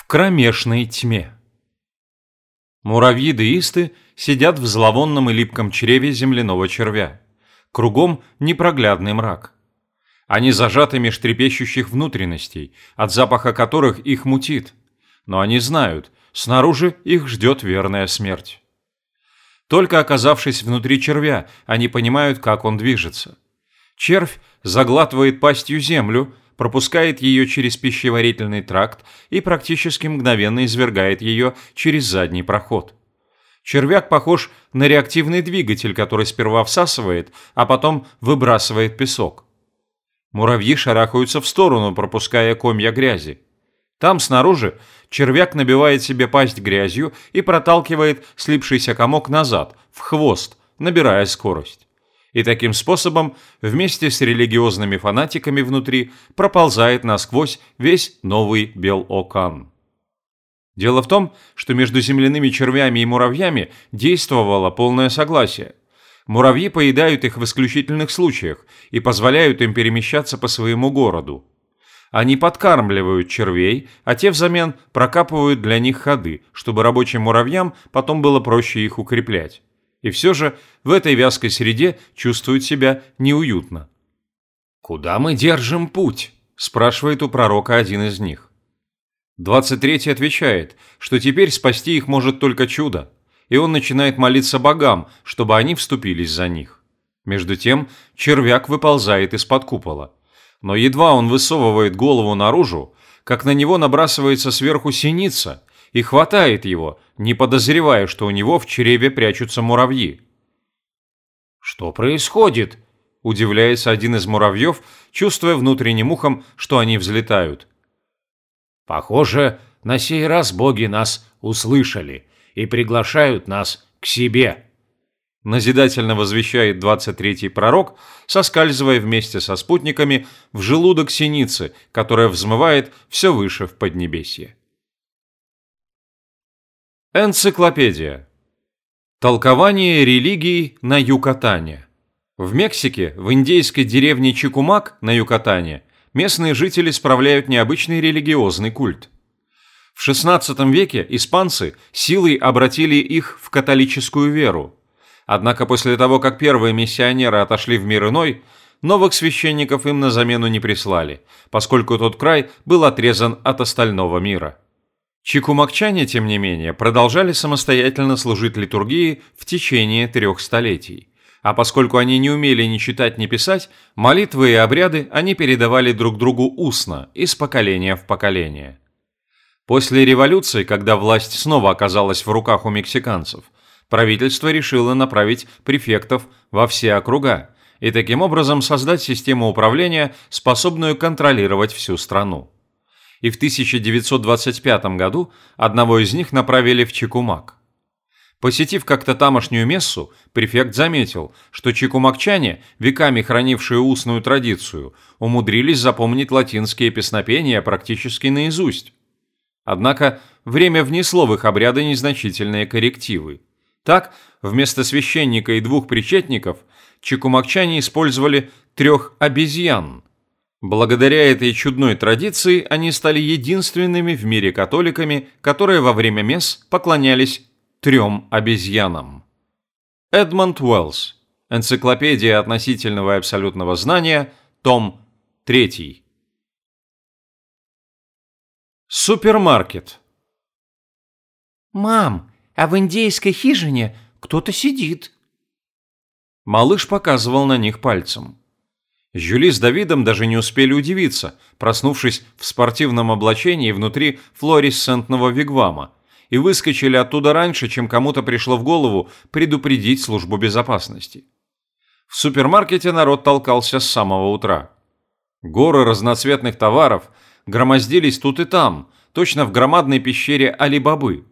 В кромешной тьме. Муравьи-деисты сидят в зловонном и липком чреве земляного червя. Кругом непроглядный мрак. Они зажаты меж трепещущих внутренностей, от запаха которых их мутит. Но они знают, снаружи их ждет верная смерть. Только оказавшись внутри червя, они понимают, как он движется. Червь заглатывает пастью землю, пропускает ее через пищеварительный тракт и практически мгновенно извергает ее через задний проход. Червяк похож на реактивный двигатель, который сперва всасывает, а потом выбрасывает песок. Муравьи шарахаются в сторону, пропуская комья грязи. Там, снаружи, червяк набивает себе пасть грязью и проталкивает слипшийся комок назад, в хвост, набирая скорость и таким способом вместе с религиозными фанатиками внутри проползает насквозь весь новый Белокан. Дело в том, что между земляными червями и муравьями действовало полное согласие. Муравьи поедают их в исключительных случаях и позволяют им перемещаться по своему городу. Они подкармливают червей, а те взамен прокапывают для них ходы, чтобы рабочим муравьям потом было проще их укреплять и все же в этой вязкой среде чувствуют себя неуютно. «Куда мы держим путь?» – спрашивает у пророка один из них. 23-й отвечает, что теперь спасти их может только чудо, и он начинает молиться богам, чтобы они вступились за них. Между тем червяк выползает из-под купола. Но едва он высовывает голову наружу, как на него набрасывается сверху синица и хватает его, не подозревая, что у него в чреве прячутся муравьи. «Что происходит?» – удивляется один из муравьев, чувствуя внутренним ухом, что они взлетают. «Похоже, на сей раз боги нас услышали и приглашают нас к себе», – назидательно возвещает 23-й пророк, соскальзывая вместе со спутниками в желудок синицы, которая взмывает все выше в Поднебесье. Энциклопедия. Толкование религий на Юкатане. В Мексике, в индейской деревне Чикумак на Юкатане, местные жители справляют необычный религиозный культ. В XVI веке испанцы силой обратили их в католическую веру. Однако после того, как первые миссионеры отошли в мир иной, новых священников им на замену не прислали, поскольку тот край был отрезан от остального мира. Чикумакчане, тем не менее, продолжали самостоятельно служить литургии в течение трех столетий. А поскольку они не умели ни читать, ни писать, молитвы и обряды они передавали друг другу устно, из поколения в поколение. После революции, когда власть снова оказалась в руках у мексиканцев, правительство решило направить префектов во все округа и таким образом создать систему управления, способную контролировать всю страну и в 1925 году одного из них направили в Чекумак. Посетив как-то тамошнюю мессу, префект заметил, что чекумакчане, веками хранившие устную традицию, умудрились запомнить латинские песнопения практически наизусть. Однако время внесло в их обряды незначительные коррективы. Так, вместо священника и двух причетников, чекумакчане использовали трех обезьян – Благодаря этой чудной традиции они стали единственными в мире католиками, которые во время мес поклонялись трем обезьянам. Эдмонд Уэллс. Энциклопедия относительного и абсолютного знания. Том 3. Супермаркет. «Мам, а в индейской хижине кто-то сидит». Малыш показывал на них пальцем. Жюли с Давидом даже не успели удивиться, проснувшись в спортивном облачении внутри флуоресцентного вигвама, и выскочили оттуда раньше, чем кому-то пришло в голову предупредить службу безопасности. В супермаркете народ толкался с самого утра. Горы разноцветных товаров громоздились тут и там, точно в громадной пещере Али-Бабы.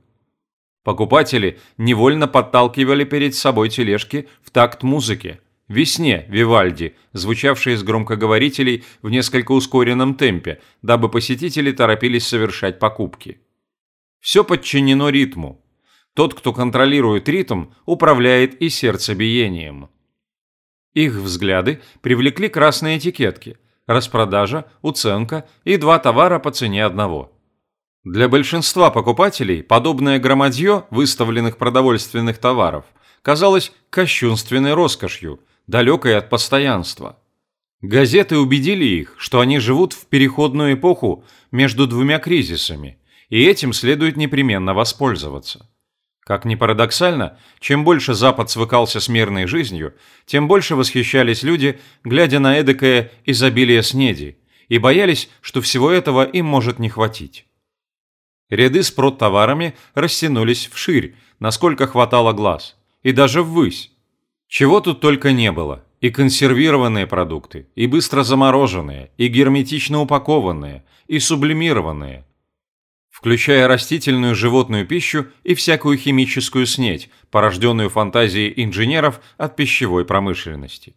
Покупатели невольно подталкивали перед собой тележки в такт музыки – «Весне» Вивальди, звучавшей из громкоговорителей в несколько ускоренном темпе, дабы посетители торопились совершать покупки. Все подчинено ритму. Тот, кто контролирует ритм, управляет и сердцебиением. Их взгляды привлекли красные этикетки – распродажа, уценка и два товара по цене одного. Для большинства покупателей подобное громадье выставленных продовольственных товаров казалось кощунственной роскошью, далекой от постоянства. Газеты убедили их, что они живут в переходную эпоху между двумя кризисами, и этим следует непременно воспользоваться. Как ни парадоксально, чем больше Запад свыкался с мирной жизнью, тем больше восхищались люди, глядя на эдакое изобилие снеди, и боялись, что всего этого им может не хватить. Ряды с продтоварами растянулись вширь, насколько хватало глаз, и даже ввысь. Чего тут только не было. И консервированные продукты, и быстро замороженные, и герметично упакованные, и сублимированные, включая растительную животную пищу и всякую химическую снедь, порожденную фантазией инженеров от пищевой промышленности.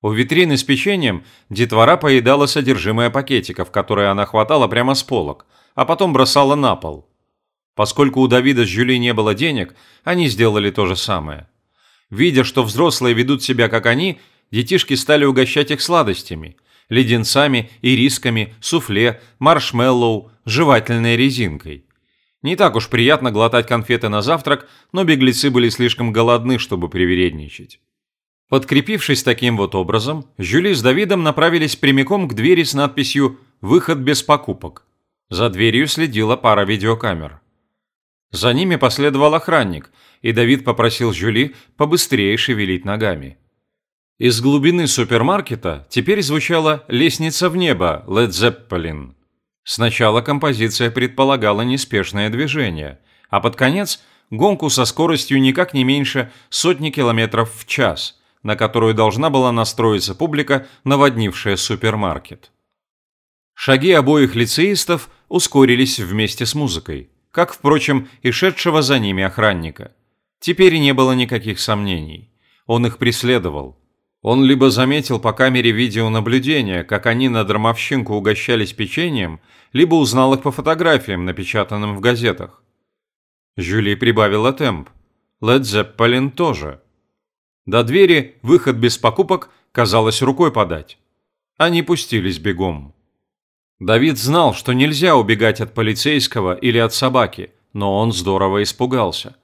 У витрины с печеньем детвора поедала содержимое пакетиков, которые она хватала прямо с полок, а потом бросала на пол. Поскольку у Давида с Жюли не было денег, они сделали то же самое. Видя, что взрослые ведут себя как они, детишки стали угощать их сладостями – леденцами, ирисками, суфле, маршмеллоу, жевательной резинкой. Не так уж приятно глотать конфеты на завтрак, но беглецы были слишком голодны, чтобы привередничать. Подкрепившись таким вот образом, Жюли с Давидом направились прямиком к двери с надписью «Выход без покупок». За дверью следила пара видеокамер. За ними последовал охранник, и Давид попросил Жюли побыстрее шевелить ногами. Из глубины супермаркета теперь звучала «Лестница в небо» Led Zeppelin. Сначала композиция предполагала неспешное движение, а под конец – гонку со скоростью никак не меньше сотни километров в час, на которую должна была настроиться публика, наводнившая супермаркет. Шаги обоих лицеистов ускорились вместе с музыкой, как, впрочем, и шедшего за ними охранника. Теперь не было никаких сомнений. Он их преследовал, он либо заметил по камере видеонаблюдения, как они на драмовщинку угощались печеньем, либо узнал их по фотографиям, напечатанным в газетах. Жюли прибавила темп. Лед Зеппелин тоже. До двери выход без покупок казалось рукой подать. Они пустились бегом. Давид знал, что нельзя убегать от полицейского или от собаки, но он здорово испугался.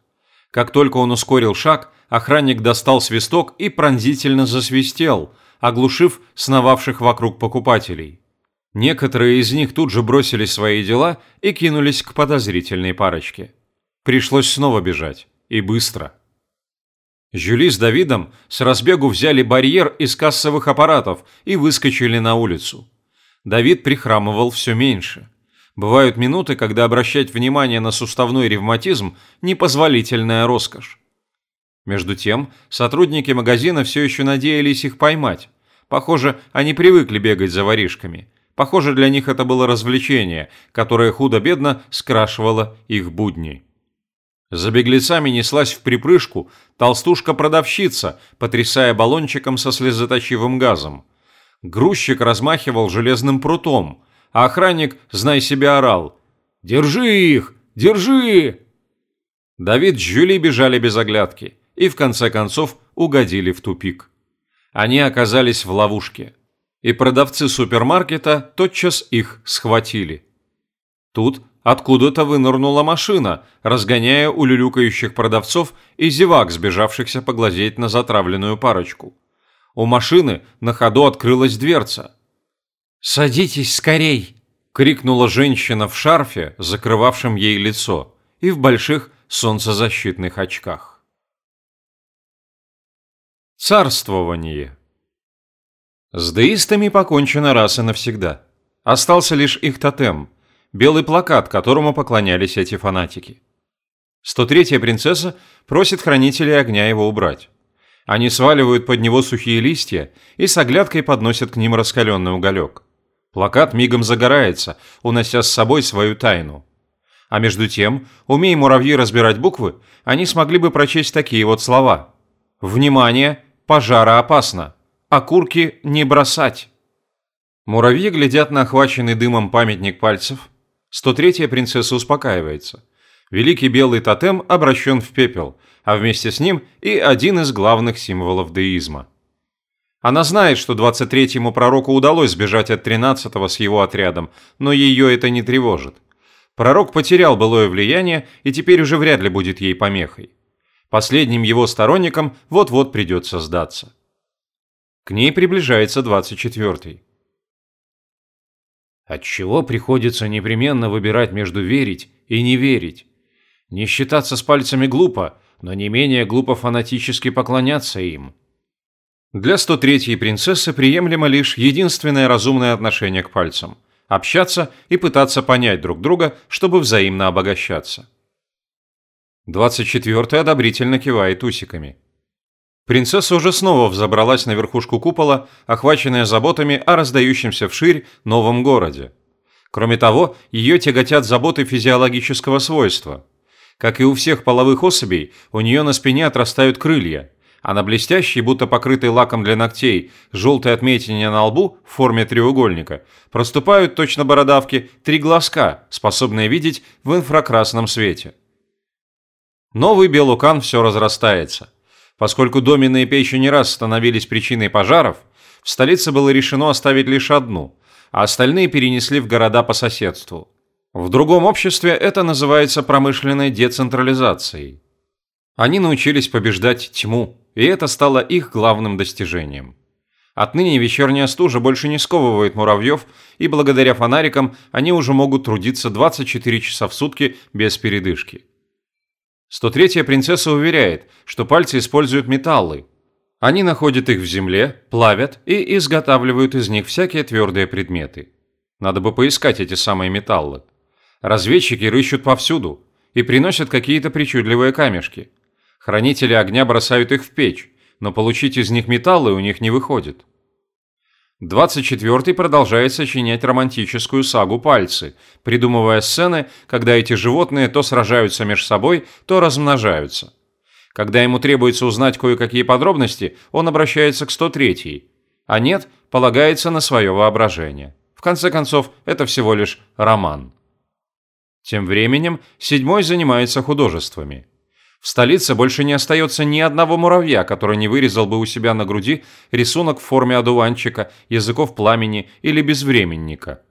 Как только он ускорил шаг, охранник достал свисток и пронзительно засвистел, оглушив сновавших вокруг покупателей. Некоторые из них тут же бросили свои дела и кинулись к подозрительной парочке. Пришлось снова бежать. И быстро. Жюли с Давидом с разбегу взяли барьер из кассовых аппаратов и выскочили на улицу. Давид прихрамывал все меньше. Бывают минуты, когда обращать внимание на суставной ревматизм – непозволительная роскошь. Между тем, сотрудники магазина все еще надеялись их поймать. Похоже, они привыкли бегать за воришками. Похоже, для них это было развлечение, которое худо-бедно скрашивало их будни. За беглецами неслась в припрыжку толстушка-продавщица, потрясая баллончиком со слезоточивым газом. Грузчик размахивал железным прутом, а охранник, знай себя, орал. «Держи их! Держи!» Давид с Жюли бежали без оглядки и в конце концов угодили в тупик. Они оказались в ловушке, и продавцы супермаркета тотчас их схватили. Тут откуда-то вынырнула машина, разгоняя улюлюкающих продавцов и зевак, сбежавшихся поглазеть на затравленную парочку. У машины на ходу открылась дверца. «Садитесь скорей!» – крикнула женщина в шарфе, закрывавшем ей лицо, и в больших солнцезащитных очках. Царствование. С деистами покончено раз и навсегда. Остался лишь их тотем – белый плакат, которому поклонялись эти фанатики. 103-я принцесса просит хранителей огня его убрать. Они сваливают под него сухие листья и с оглядкой подносят к ним раскаленный уголек. Плакат мигом загорается, унося с собой свою тайну. А между тем, умея муравьи разбирать буквы, они смогли бы прочесть такие вот слова. «Внимание! Пожара опасно. Окурки не бросать. Муравьи глядят на охваченный дымом памятник пальцев. 103-я принцесса успокаивается. Великий белый тотем обращен в пепел, а вместе с ним и один из главных символов деизма. Она знает, что 23-му пророку удалось сбежать от 13-го с его отрядом, но ее это не тревожит. Пророк потерял былое влияние и теперь уже вряд ли будет ей помехой. Последним его сторонникам вот-вот придется сдаться. К ней приближается 24-й. Отчего приходится непременно выбирать между верить и не верить? Не считаться с пальцами глупо, но не менее глупо фанатически поклоняться им. Для 103-й принцессы приемлемо лишь единственное разумное отношение к пальцам – общаться и пытаться понять друг друга, чтобы взаимно обогащаться. 24-й одобрительно кивает усиками. Принцесса уже снова взобралась на верхушку купола, охваченная заботами о раздающемся вширь новом городе. Кроме того, ее тяготят заботы физиологического свойства. Как и у всех половых особей, у нее на спине отрастают крылья, а на блестящей, будто покрытой лаком для ногтей, желтой отметине на лбу в форме треугольника проступают точно бородавки три глазка, способные видеть в инфракрасном свете. Новый Белукан все разрастается. Поскольку доменные печи не раз становились причиной пожаров, в столице было решено оставить лишь одну, а остальные перенесли в города по соседству. В другом обществе это называется промышленной децентрализацией. Они научились побеждать тьму, и это стало их главным достижением. Отныне вечерняя стужа больше не сковывает муравьев, и благодаря фонарикам они уже могут трудиться 24 часа в сутки без передышки. 103-я принцесса уверяет, что пальцы используют металлы. Они находят их в земле, плавят и изготавливают из них всякие твердые предметы. Надо бы поискать эти самые металлы. Разведчики рыщут повсюду и приносят какие-то причудливые камешки. Хранители огня бросают их в печь, но получить из них металлы у них не выходит. 24-й продолжает сочинять романтическую сагу «Пальцы», придумывая сцены, когда эти животные то сражаются между собой, то размножаются. Когда ему требуется узнать кое-какие подробности, он обращается к 103-й, а нет, полагается на свое воображение. В конце концов, это всего лишь роман. Тем временем седьмой занимается художествами – в столице больше не остается ни одного муравья, который не вырезал бы у себя на груди рисунок в форме одуванчика, языков пламени или безвременника.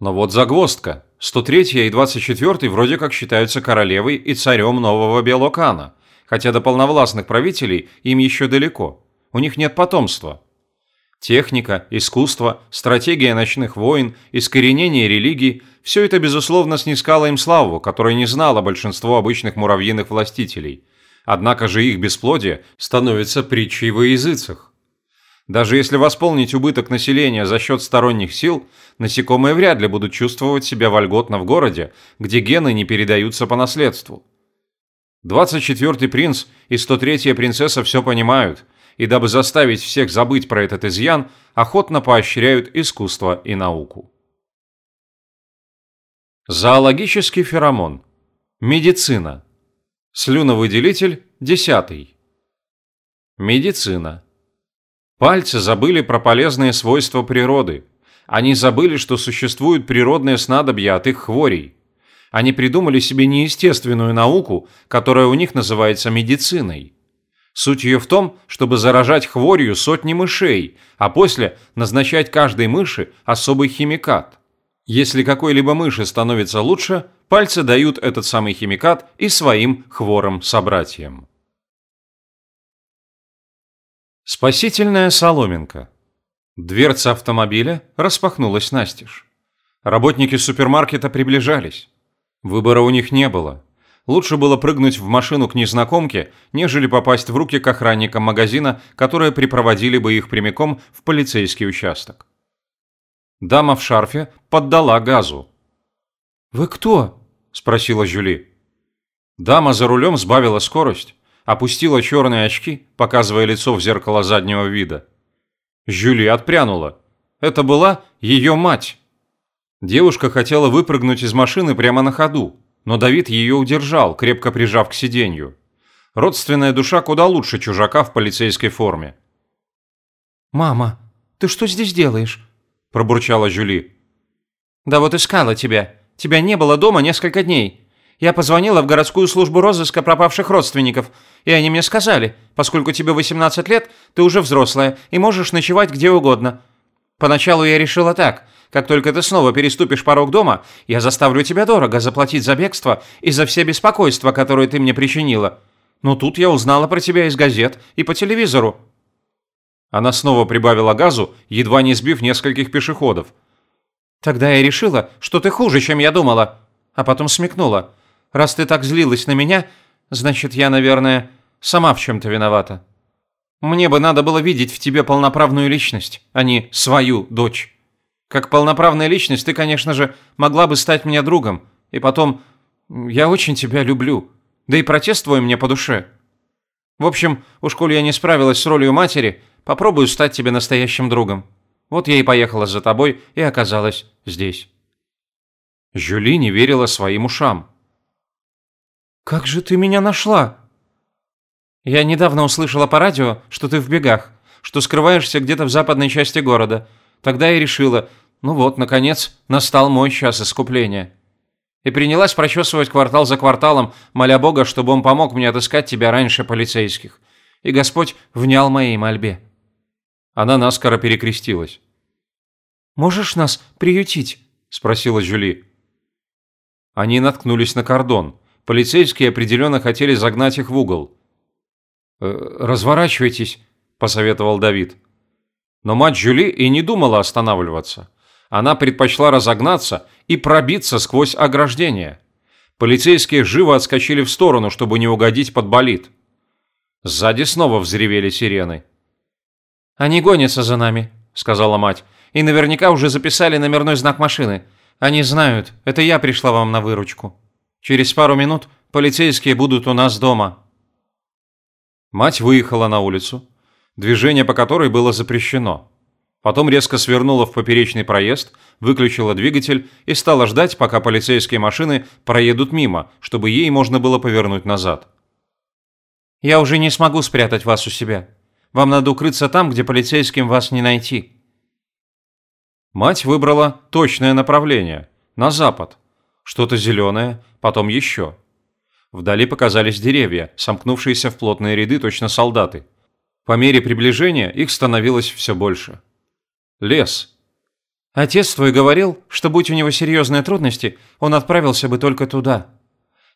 Но вот загвоздка. 103 и 24 вроде как считаются королевой и царем нового Белокана, хотя до полновластных правителей им еще далеко. У них нет потомства. Техника, искусство, стратегия ночных войн, искоренение религий – все это, безусловно, снискало им славу, которой не знало большинство обычных муравьиных властителей. Однако же их бесплодие становится притчей во языцах. Даже если восполнить убыток населения за счет сторонних сил, насекомые вряд ли будут чувствовать себя вольготно в городе, где гены не передаются по наследству. 24-й принц и 103-я принцесса все понимают – и дабы заставить всех забыть про этот изъян, охотно поощряют искусство и науку. Зоологический феромон. Медицина. Слюновыделитель – десятый. Медицина. Пальцы забыли про полезные свойства природы. Они забыли, что существуют природные снадобья от их хворей. Они придумали себе неестественную науку, которая у них называется медициной. Суть ее в том, чтобы заражать хворью сотни мышей, а после назначать каждой мыши особый химикат. Если какой-либо мыши становится лучше, пальцы дают этот самый химикат и своим хворым собратьям. Спасительная соломинка. Дверца автомобиля распахнулась настежь. Работники супермаркета приближались. Выбора у них не было. Лучше было прыгнуть в машину к незнакомке, нежели попасть в руки к охранникам магазина, которые припроводили бы их прямиком в полицейский участок. Дама в шарфе поддала газу. «Вы кто?» – спросила Жюли. Дама за рулем сбавила скорость, опустила черные очки, показывая лицо в зеркало заднего вида. Жюли отпрянула. Это была ее мать. Девушка хотела выпрыгнуть из машины прямо на ходу, но Давид ее удержал, крепко прижав к сиденью. Родственная душа куда лучше чужака в полицейской форме. «Мама, ты что здесь делаешь?» – пробурчала Жюли. «Да вот искала тебя. Тебя не было дома несколько дней. Я позвонила в городскую службу розыска пропавших родственников, и они мне сказали, поскольку тебе 18 лет, ты уже взрослая и можешь ночевать где угодно. Поначалу я решила так. Как только ты снова переступишь порог дома, я заставлю тебя дорого заплатить за бегство и за все беспокойства, которые ты мне причинила. Но тут я узнала про тебя из газет и по телевизору». Она снова прибавила газу, едва не сбив нескольких пешеходов. «Тогда я решила, что ты хуже, чем я думала. А потом смекнула. Раз ты так злилась на меня, значит, я, наверное, сама в чем-то виновата. Мне бы надо было видеть в тебе полноправную личность, а не свою дочь. Как полноправная личность ты, конечно же, могла бы стать мне другом. И потом, я очень тебя люблю. Да и протест твой мне по душе. В общем, уж коли я не справилась с ролью матери, попробую стать тебе настоящим другом. Вот я и поехала за тобой и оказалась здесь». Жюли не верила своим ушам. «Как же ты меня нашла?» «Я недавно услышала по радио, что ты в бегах, что скрываешься где-то в западной части города. Тогда я решила, ну вот, наконец, настал мой час искупления. И принялась прочесывать квартал за кварталом, моля Бога, чтобы он помог мне отыскать тебя раньше полицейских. И Господь внял моей мольбе». Она наскоро перекрестилась. «Можешь нас приютить?» – спросила Жюли. Они наткнулись на кордон. Полицейские определенно хотели загнать их в угол. «Э, «Разворачивайтесь», – посоветовал Давид. Но мать Жюли и не думала останавливаться. Она предпочла разогнаться и пробиться сквозь ограждение. Полицейские живо отскочили в сторону, чтобы не угодить под болид. Сзади снова взревели сирены. «Они гонятся за нами», – сказала мать. «И наверняка уже записали номерной знак машины. Они знают, это я пришла вам на выручку. Через пару минут полицейские будут у нас дома». Мать выехала на улицу, движение по которой было запрещено. Потом резко свернула в поперечный проезд, выключила двигатель и стала ждать, пока полицейские машины проедут мимо, чтобы ей можно было повернуть назад. «Я уже не смогу спрятать вас у себя. Вам надо укрыться там, где полицейским вас не найти». Мать выбрала точное направление – на запад. Что-то зеленое, потом еще – Вдали показались деревья, сомкнувшиеся в плотные ряды точно солдаты. По мере приближения их становилось все больше. Лес. Отец твой говорил, что будь у него серьезные трудности, он отправился бы только туда.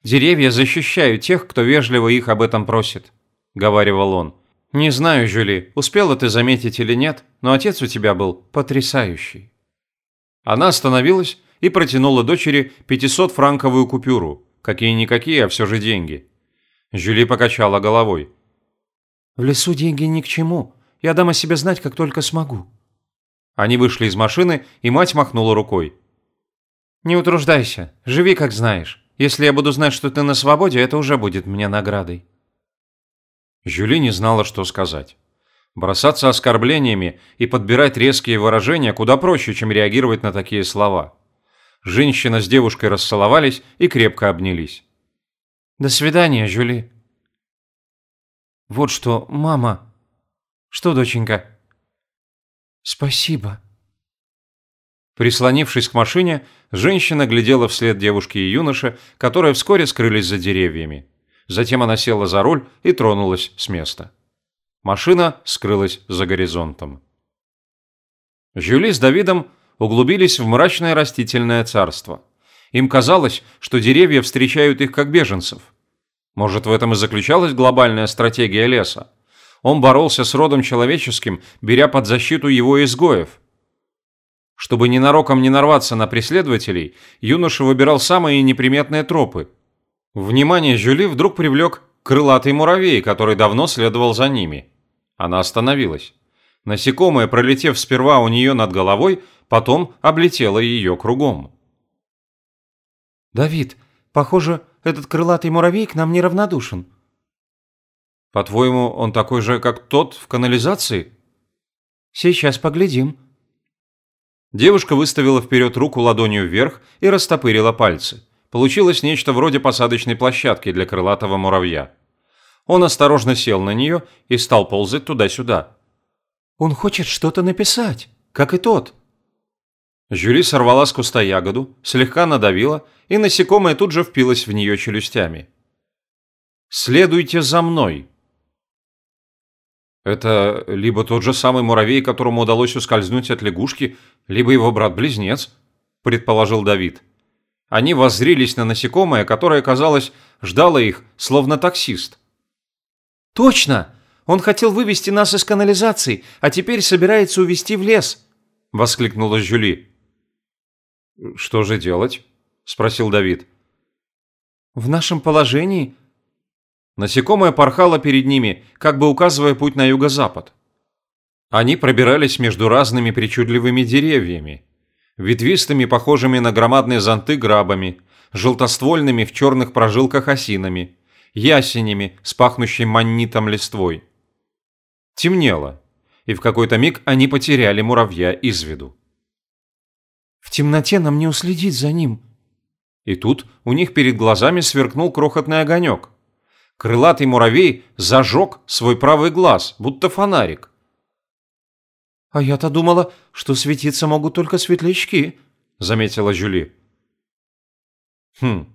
Деревья защищают тех, кто вежливо их об этом просит, говаривал он. Не знаю, Жюли, успела ты заметить или нет, но отец у тебя был потрясающий. Она остановилась и протянула дочери 500-франковую купюру, Какие-никакие, а все же деньги. Жюли покачала головой. «В лесу деньги ни к чему. Я дам о себе знать, как только смогу». Они вышли из машины, и мать махнула рукой. «Не утруждайся. Живи, как знаешь. Если я буду знать, что ты на свободе, это уже будет мне наградой». Жюли не знала, что сказать. Бросаться оскорблениями и подбирать резкие выражения куда проще, чем реагировать на такие слова. Женщина с девушкой расцеловались и крепко обнялись. «До свидания, Жюли». «Вот что, мама...» «Что, доченька?» «Спасибо». Прислонившись к машине, женщина глядела вслед девушке и юноше, которые вскоре скрылись за деревьями. Затем она села за руль и тронулась с места. Машина скрылась за горизонтом. Жюли с Давидом углубились в мрачное растительное царство. Им казалось, что деревья встречают их как беженцев. Может, в этом и заключалась глобальная стратегия леса? Он боролся с родом человеческим, беря под защиту его изгоев. Чтобы ненароком не нарваться на преследователей, юноша выбирал самые неприметные тропы. Внимание Жюли вдруг привлек крылатый муравей, который давно следовал за ними. Она остановилась. Насекомое, пролетев сперва у нее над головой, потом облетела ее кругом. «Давид, похоже, этот крылатый муравей к нам неравнодушен». «По-твоему, он такой же, как тот в канализации?» «Сейчас поглядим». Девушка выставила вперед руку ладонью вверх и растопырила пальцы. Получилось нечто вроде посадочной площадки для крылатого муравья. Он осторожно сел на нее и стал ползать туда-сюда. «Он хочет что-то написать, как и тот», Жюли сорвала с куста ягоду, слегка надавила, и насекомое тут же впилось в нее челюстями. «Следуйте за мной!» Это либо тот же самый муравей, которому удалось ускользнуть от лягушки, либо его брат-близнец, предположил Давид. Они воззрились на насекомое, которое, казалось, ждало их, словно таксист. «Точно! Он хотел вывести нас из канализации, а теперь собирается увезти в лес!» – воскликнула Жюли. «Что же делать?» – спросил Давид. «В нашем положении...» Насекомое порхало перед ними, как бы указывая путь на юго-запад. Они пробирались между разными причудливыми деревьями, ветвистыми, похожими на громадные зонты грабами, желтоствольными в черных прожилках осинами, ясенями с пахнущей маннитом листвой. Темнело, и в какой-то миг они потеряли муравья из виду. «В темноте нам не уследить за ним». И тут у них перед глазами сверкнул крохотный огонек. Крылатый муравей зажег свой правый глаз, будто фонарик. «А я-то думала, что светиться могут только светлячки», — заметила Жюли. «Хм,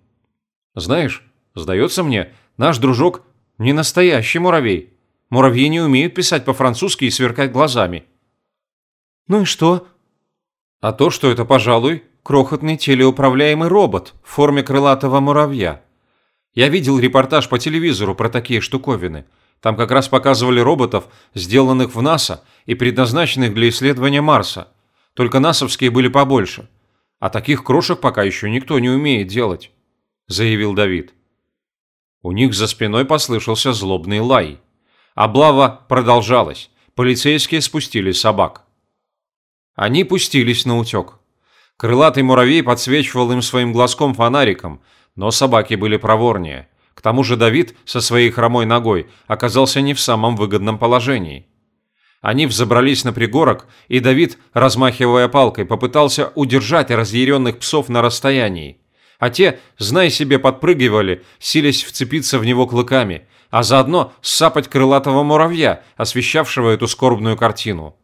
знаешь, сдается мне, наш дружок не настоящий муравей. Муравьи не умеют писать по-французски и сверкать глазами». «Ну и что?» «А то, что это, пожалуй, крохотный телеуправляемый робот в форме крылатого муравья. Я видел репортаж по телевизору про такие штуковины – там как раз показывали роботов, сделанных в НАСА и предназначенных для исследования Марса. Только насовские были побольше. А таких крошек пока еще никто не умеет делать», – заявил Давид. У них за спиной послышался злобный лай. Облава продолжалась. Полицейские спустили собак. Они пустились на утек. Крылатый муравей подсвечивал им своим глазком фонариком, но собаки были проворнее – к тому же Давид со своей хромой ногой оказался не в самом выгодном положении. Они взобрались на пригорок, и Давид, размахивая палкой, попытался удержать разъяренных псов на расстоянии. А те, зная себе, подпрыгивали, силясь вцепиться в него клыками, а заодно сапать крылатого муравья, освещавшего эту скорбную картину.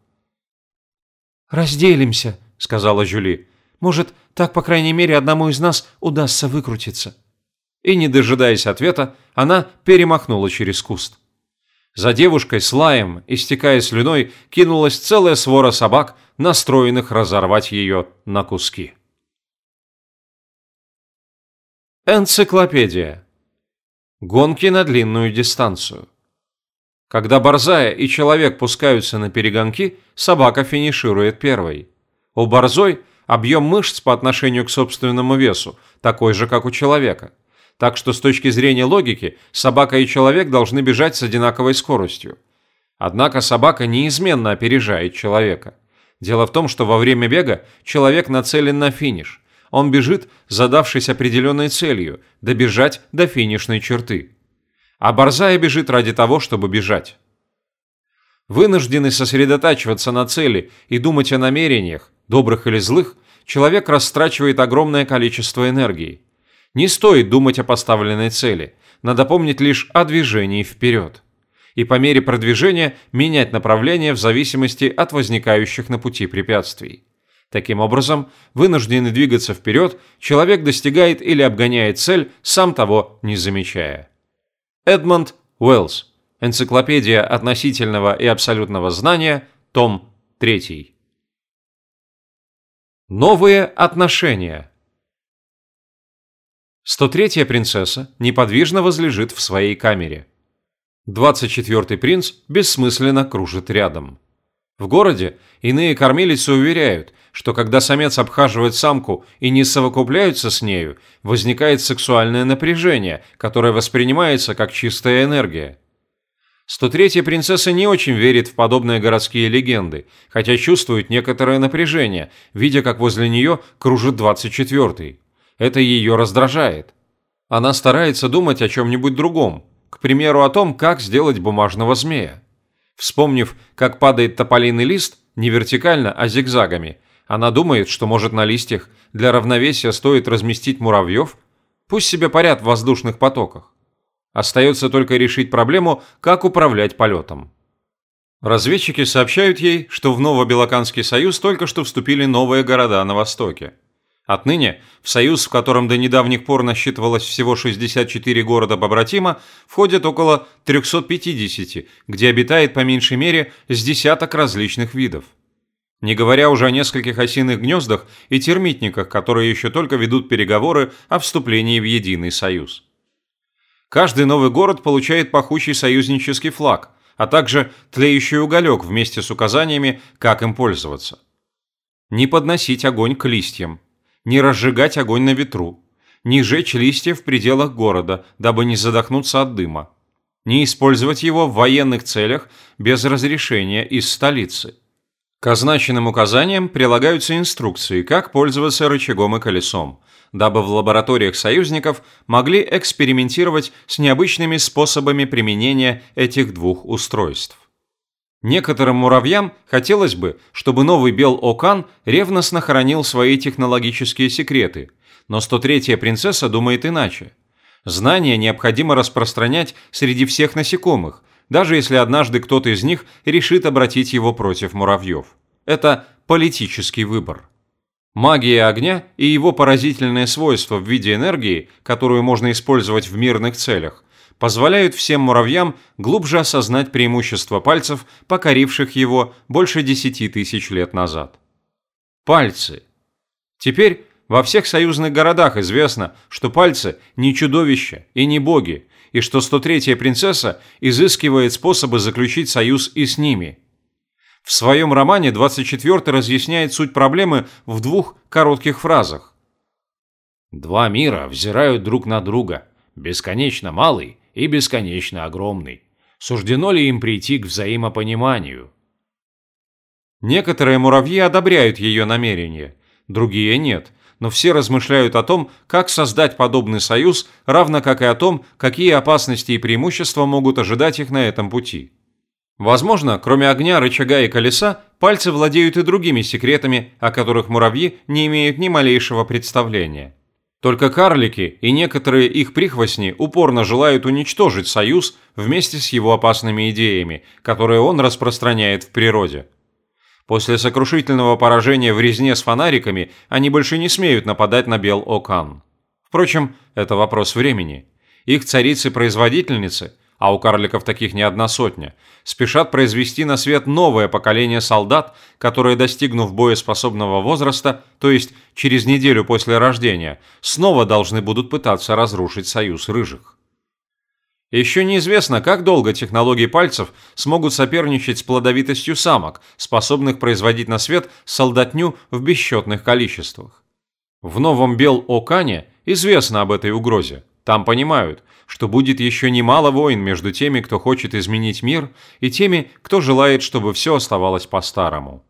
«Разделимся», — сказала Жюли. «Может, так, по крайней мере, одному из нас удастся выкрутиться» и, не дожидаясь ответа, она перемахнула через куст. За девушкой с лаем, истекая слюной, кинулась целая свора собак, настроенных разорвать ее на куски. Энциклопедия. Гонки на длинную дистанцию. Когда борзая и человек пускаются на перегонки, собака финиширует первой. У борзой объем мышц по отношению к собственному весу такой же, как у человека – так что с точки зрения логики собака и человек должны бежать с одинаковой скоростью. Однако собака неизменно опережает человека. Дело в том, что во время бега человек нацелен на финиш. Он бежит, задавшись определенной целью – добежать до финишной черты. А борзая бежит ради того, чтобы бежать. Вынужденный сосредотачиваться на цели и думать о намерениях, добрых или злых, человек растрачивает огромное количество энергии. Не стоит думать о поставленной цели, надо помнить лишь о движении вперед. И по мере продвижения менять направление в зависимости от возникающих на пути препятствий. Таким образом, вынужденный двигаться вперед, человек достигает или обгоняет цель, сам того не замечая. Эдмонд Уэллс. Энциклопедия относительного и абсолютного знания, том 3. Новые отношения. 103-я принцесса неподвижно возлежит в своей камере. 24-й принц бессмысленно кружит рядом. В городе иные кормилицы уверяют, что когда самец обхаживает самку и не совокупляются с нею, возникает сексуальное напряжение, которое воспринимается как чистая энергия. 103-я принцесса не очень верит в подобные городские легенды, хотя чувствует некоторое напряжение, видя, как возле нее кружит 24-й. Это ее раздражает. Она старается думать о чем-нибудь другом, к примеру, о том, как сделать бумажного змея. Вспомнив, как падает тополиный лист, не вертикально, а зигзагами, она думает, что, может, на листьях для равновесия стоит разместить муравьев, пусть себе парят в воздушных потоках. Остается только решить проблему, как управлять полетом. Разведчики сообщают ей, что в Новобелоканский союз только что вступили новые города на востоке. Отныне в союз, в котором до недавних пор насчитывалось всего 64 города-побратима, входит около 350, где обитает по меньшей мере с десяток различных видов. Не говоря уже о нескольких осиных гнездах и термитниках, которые еще только ведут переговоры о вступлении в единый союз. Каждый новый город получает пахучий союзнический флаг, а также тлеющий уголек вместе с указаниями, как им пользоваться. Не подносить огонь к листьям, не разжигать огонь на ветру, не жечь листья в пределах города, дабы не задохнуться от дыма, не использовать его в военных целях без разрешения из столицы. К означенным указаниям прилагаются инструкции, как пользоваться рычагом и колесом, дабы в лабораториях союзников могли экспериментировать с необычными способами применения этих двух устройств. Некоторым муравьям хотелось бы, чтобы новый Бел-Окан ревностно хранил свои технологические секреты, но 103-я принцесса думает иначе. Знания необходимо распространять среди всех насекомых, даже если однажды кто-то из них решит обратить его против муравьев. Это политический выбор. Магия огня и его поразительное свойство в виде энергии, которую можно использовать в мирных целях, позволяют всем муравьям глубже осознать преимущества пальцев, покоривших его больше десяти тысяч лет назад. Пальцы. Теперь во всех союзных городах известно, что пальцы не чудовища и не боги, и что 103-я принцесса изыскивает способы заключить союз и с ними. В своем романе 24-й разъясняет суть проблемы в двух коротких фразах. «Два мира взирают друг на друга, бесконечно малый и бесконечно огромный. Суждено ли им прийти к взаимопониманию? Некоторые муравьи одобряют ее намерение, другие нет, но все размышляют о том, как создать подобный союз, равно как и о том, какие опасности и преимущества могут ожидать их на этом пути. Возможно, кроме огня, рычага и колеса, пальцы владеют и другими секретами, о которых муравьи не имеют ни малейшего представления. Только карлики и некоторые их прихвостни упорно желают уничтожить Союз вместе с его опасными идеями, которые он распространяет в природе. После сокрушительного поражения в резне с фонариками они больше не смеют нападать на Бел-Окан. Впрочем, это вопрос времени. Их царицы-производительницы – а у карликов таких не одна сотня, спешат произвести на свет новое поколение солдат, которые, достигнув боеспособного возраста, то есть через неделю после рождения, снова должны будут пытаться разрушить союз рыжих. Еще неизвестно, как долго технологии пальцев смогут соперничать с плодовитостью самок, способных производить на свет солдатню в бесчетных количествах. В новом Бел-Окане известно об этой угрозе. Там понимают – что будет еще немало войн между теми, кто хочет изменить мир, и теми, кто желает, чтобы все оставалось по-старому.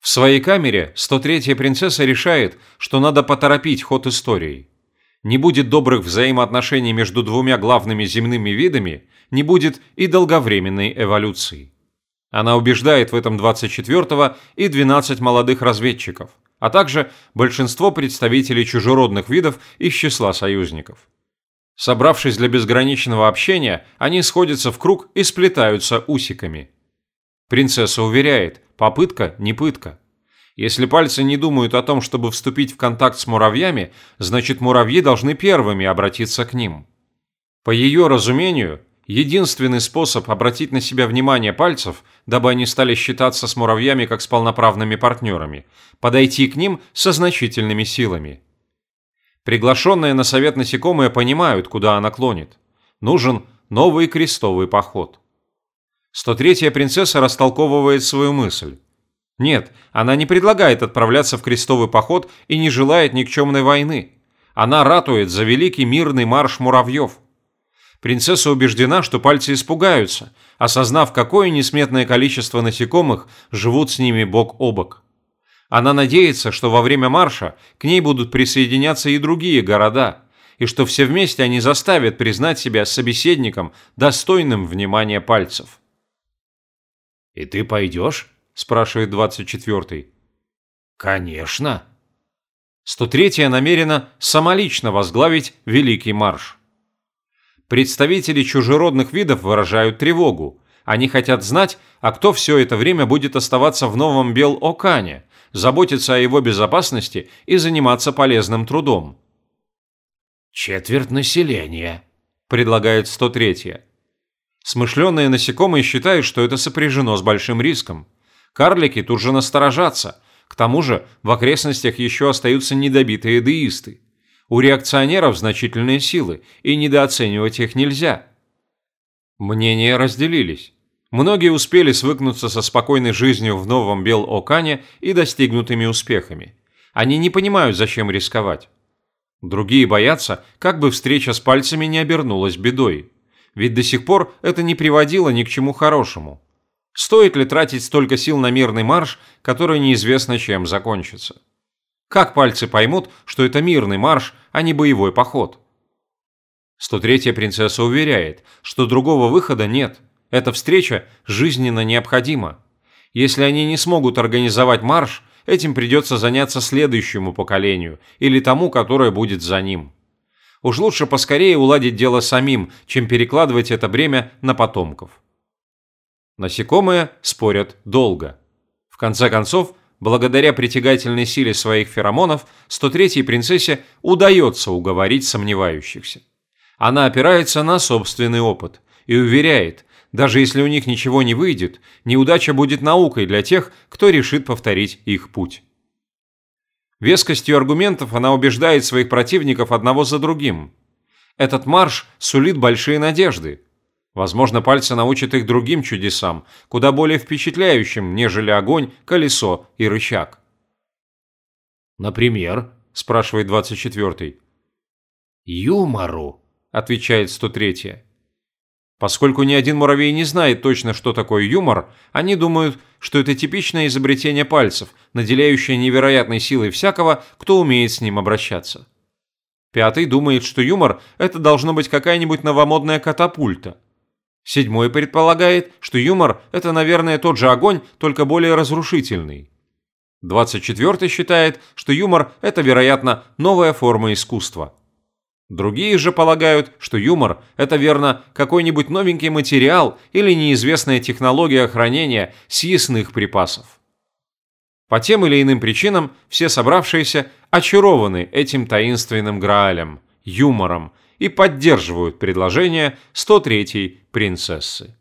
В своей камере 103-я принцесса решает, что надо поторопить ход истории. Не будет добрых взаимоотношений между двумя главными земными видами, не будет и долговременной эволюции. Она убеждает в этом 24-го и 12 молодых разведчиков, а также большинство представителей чужеродных видов из числа союзников. Собравшись для безграничного общения, они сходятся в круг и сплетаются усиками. Принцесса уверяет, попытка не пытка. Если пальцы не думают о том, чтобы вступить в контакт с муравьями, значит муравьи должны первыми обратиться к ним. По ее разумению, единственный способ обратить на себя внимание пальцев, дабы они стали считаться с муравьями как с полноправными партнерами, подойти к ним со значительными силами – Приглашенные на совет насекомые понимают, куда она клонит. Нужен новый крестовый поход. 103-я принцесса растолковывает свою мысль. Нет, она не предлагает отправляться в крестовый поход и не желает никчемной войны. Она ратует за великий мирный марш муравьев. Принцесса убеждена, что пальцы испугаются, осознав, какое несметное количество насекомых живут с ними бок о бок. Она надеется, что во время марша к ней будут присоединяться и другие города, и что все вместе они заставят признать себя собеседником, достойным внимания пальцев. «И ты пойдешь?» – спрашивает 24-й. «Конечно!» 103-я намерена самолично возглавить Великий Марш. Представители чужеродных видов выражают тревогу. Они хотят знать, а кто все это время будет оставаться в Новом Бел-Окане, заботиться о его безопасности и заниматься полезным трудом. «Четверть населения», – предлагает 103-я. Смышленые насекомые считают, что это сопряжено с большим риском. Карлики тут же насторожатся. К тому же в окрестностях еще остаются недобитые деисты. У реакционеров значительные силы, и недооценивать их нельзя. Мнения разделились. Многие успели свыкнуться со спокойной жизнью в новом Бел-Окане и достигнутыми успехами. Они не понимают, зачем рисковать. Другие боятся, как бы встреча с пальцами не обернулась бедой. Ведь до сих пор это не приводило ни к чему хорошему. Стоит ли тратить столько сил на мирный марш, который неизвестно чем закончится? Как пальцы поймут, что это мирный марш, а не боевой поход? 103-я принцесса уверяет, что другого выхода нет. Эта встреча жизненно необходима. Если они не смогут организовать марш, этим придется заняться следующему поколению или тому, которое будет за ним. Уж лучше поскорее уладить дело самим, чем перекладывать это бремя на потомков. Насекомые спорят долго. В конце концов, благодаря притягательной силе своих феромонов, 103-й принцессе удается уговорить сомневающихся. Она опирается на собственный опыт и уверяет, даже если у них ничего не выйдет, неудача будет наукой для тех, кто решит повторить их путь. Вескостью аргументов она убеждает своих противников одного за другим. Этот марш сулит большие надежды. Возможно, пальцы научат их другим чудесам, куда более впечатляющим, нежели огонь, колесо и рычаг. «Например?» – спрашивает 24-й. «Юмору», – отвечает 103-я. Поскольку ни один муравей не знает точно, что такое юмор, они думают, что это типичное изобретение пальцев, наделяющее невероятной силой всякого, кто умеет с ним обращаться. Пятый думает, что юмор – это должно быть какая-нибудь новомодная катапульта. Седьмой предполагает, что юмор – это, наверное, тот же огонь, только более разрушительный. Двадцать четвертый считает, что юмор – это, вероятно, новая форма искусства – Другие же полагают, что юмор – это верно какой-нибудь новенький материал или неизвестная технология хранения съестных припасов. По тем или иным причинам все собравшиеся очарованы этим таинственным Граалем, юмором и поддерживают предложение 103-й принцессы.